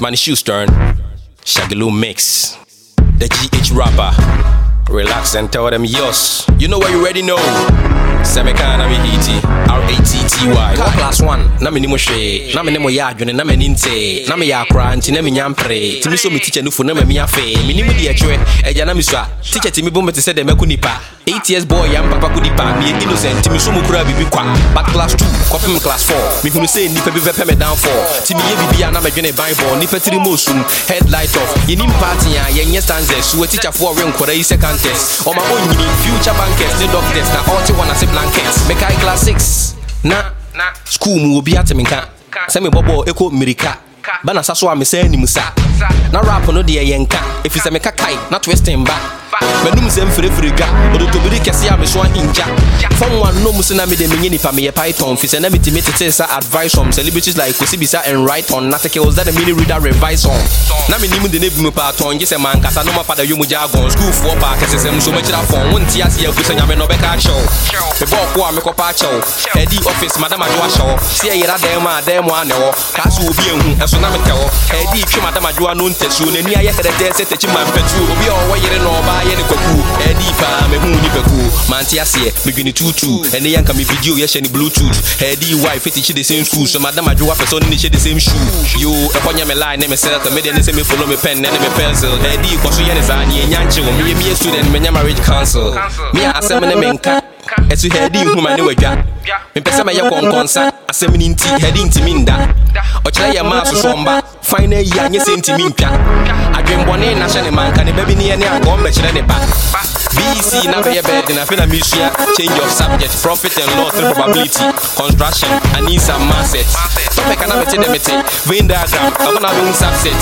Manny Shoestern, Shaggy Lou Mix, the GH rapper. Relax and tell them yours. You know what you already know. sɛmeka na mehiti ratty wɔ class 1 na mi menim hwee na mi mo yɛ adwene na m'ani ntee na meyɛ akoraa nti na menya mpree tumi sɛ me tikya no fo na mami afee menim deɛ ɛkyerɛ eja na mesu a tikya timi bo mete sɛ dɛ mɛko nipa. Ats boy yɛ mpapa ko mi meyɛ innocent timi so mu koraa biribi kwa. But class 2 kɔpem class 4 mehunu sɛ nnipa bi bɛpɛ me downfall nti meyɛ biribia na medwene bible. Nnipa tiri ma osum headlight off. Yɛnim party a yɛnyɛ stanzes suwa tikyafoɔ ɔwe nkɔra yi sɛ contest. Ɔma ɔnyini future bankers ne doctors. Na ɔte wɔn se. Blankets. Mekai class 6 na school mu obi ate me nka. Sɛ mebɔbɔɔ ɛkɔ mmirika bana sa so a mesɛ anim sa. Na rap no deɛ yɛnka ɛfiri sɛ meka kae na twistin ba manum sɛ mfirifiri dwa ɔdotobiri kɛse a meso ahengya fam wa no mu se na mede menye nipa meyɛ python fi sɛ na metumi tete sa advice on celebrities like kosi bisa and right on articles that the mini reader revise on. Na menim de ne bi mu paatɔn gye sɛ mankasa no mapada yɛ mu jargon schoolfoɔ paa kɛsɛ sɛ mso makyira fɔn wonte ase agu sɛ nyame no ɔbɛka akyɛw. Mebɔɔ ko a mekɔpa akyɛw. Ɛdi office madam adwo ahyɛ hɔ sɛ ɛyera dan mu a dan mu anɛ hɔ kaa so obi ahu ɛso na metɛ hɔ ɛdi twe madam adwoa no ntasuo n'ani ayɛ kɛdɛdɛ sɛ takyi ma mpɛtuo. Obi a ɔwɔ yere na ɔbaa yɛ ne kwakuo ɛdi paa mehu nipakuo mante aseɛ medwene tutu ɛne yɛ nka me video yɛhyɛ ne bluetooth. Ɛdi wife ɛtikyi the same school so madam adwoa pɛ sɛ ɔne ne hyɛ the same shoe. Yo ɛkɔ nyɛ me line ne me circle medeɛ ne sɛ me follow me pen ne me pencil. Ɛdi kɔ so yɛ ne saa ne ɛnya nkyew meyɛ meyɛ student menyɛ marriage council. Me a asɛm ne menka ɛso hɛdi nhoma ne wadwa mepɛ sɛ mɛyɛ kɔnkɔnsa asɛm no nti hɛdi ntimi nda ɔkyerɛ yɛ maa sosɔmba fan no ayi anyɛ sɛ ntimi ntwa adwenbɔne na hyɛ ne manka ne baabi ne yɛ ne ne ba na bɛyɛ afei na mesua change of subject profit and loss probability. Construction anisa marset topic na mete dɛ mete Venn diagram ɛhɔ bɛhu subset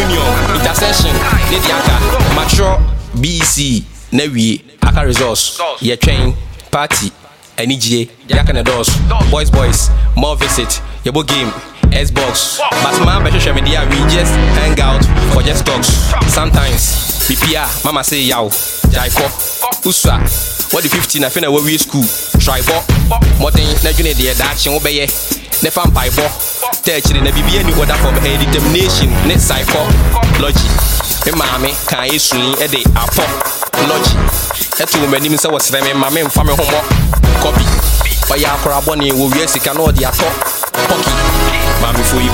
union intersection ne de aka matwerɛ BEC na wie aka resource. Yɛtwɛn party anigye deɛ aka ne dɔɔso boys boys more visit yɛbɔ game xbox. But maa bɛhwehwɛ me deɛ a we just hang out for just talks. Sometimes bipia mama say yaw gyae kɔ usua wɔde 15 afei na wawie school. Tribɔ mmɔden na dwene deɛ daakye wo bɛyɛ ne fa mpaebɔ ta akyire na biribia ni order from ɛyɛ determination. Ne psychology me maame kan yɛ sui de apɔ lɔgye ɛto wɔ m'anim sɛ wɔserɛ me ma memfa me ho mmɔ kɔbi ɔyɛ akorabɔne wɔwia sika na ɔde atɔ pɔki maamefo yi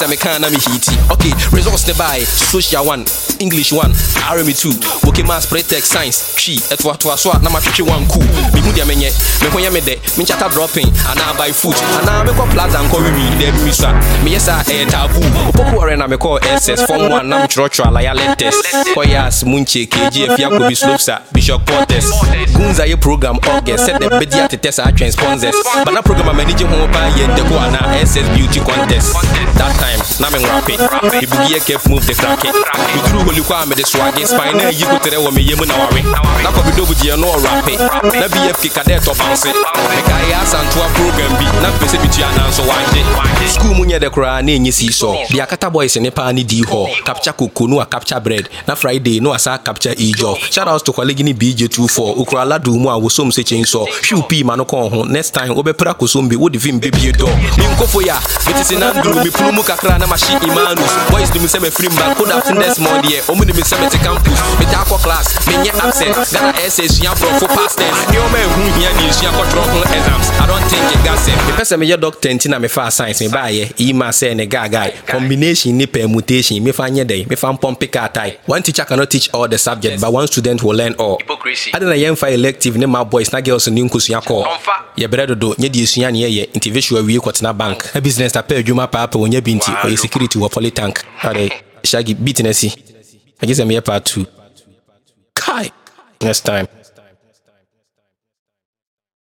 paa sɛ mekaa na mehiti ok results ne bae social one english one rme 2 woke mas pretech science twi ɛtoatoa so a na matwetwe one cool. Mehu deɛ menyɛ me ho yɛ me dɛ menkyata dropping anaa by foot anaa mekɔ plaza nkɔ wewi da adumi so a meyɛ saa ɛyɛ tabu wopɔkoɔrɛ na mekɔɔ ss form 1 na mekyerɛkyerɛ alaya letters kɔyɛ oh, as munche kg afia kobi slopes a bishop portes gunza yɛ program august. Sɛ dɛ bɛdi atetɛ saa twɛn sponsors bana program gye ho paa yɛ ntɛko anaa ss beauty contest. That time time. Nami mwape ibugie kef move the crack. You grew go look buturu the swag swage spine yi kutere wo me yemu na wawe na ko bidobu je no rape na bf kikade to bounce me ka ya santua program bi na pese bitu ananso wanje school munye de kra na enyi si so. Dia kata boys ne pa ni di ho capture koko no a capture bread. Na friday no asa capture ijo shout out to colleague ni bj24 ukra ladu mu a wo se chen so shoe pi ma no kon ho. Next time obepra kosom bi wo di film bi do. Mi nkofo ya it is in andrew mi pulu mu ka kakra na mahye imanus boys nim sɛ mafiri mba. Koda fendes mɔ deɛ ɔmu nim sɛ mete campus mete akɔ class menyɛ absent ghana ɛsɛ asua borɔfo pastors nneɔma ɛhu hia ne nsua kɔtrɔ ho exams. I don't think it got sɛm mepɛ sɛ meyɛ doctor nti na mefaa science. Mebaayɛ yi ma sɛ ne gaagae combination ne permutation. Mefa nyɛ dɛn mefa mpɔmpe kaatae one teacher cannot teach all the subject but one student will learn all. Ade na yɛmfa elective ne ma boys na girls ne nkosua kɔɔ yɛbrɛ dodo nyɛ deɛ esua ne yɛyɛ nti visual wie kɔtena bank. Na business na pɛ adwuma paapa wɔnya bi nti ɔyɛ security wɔ polytank ade shaggy beat no asi agye sɛ meyɛ part 2 kai next time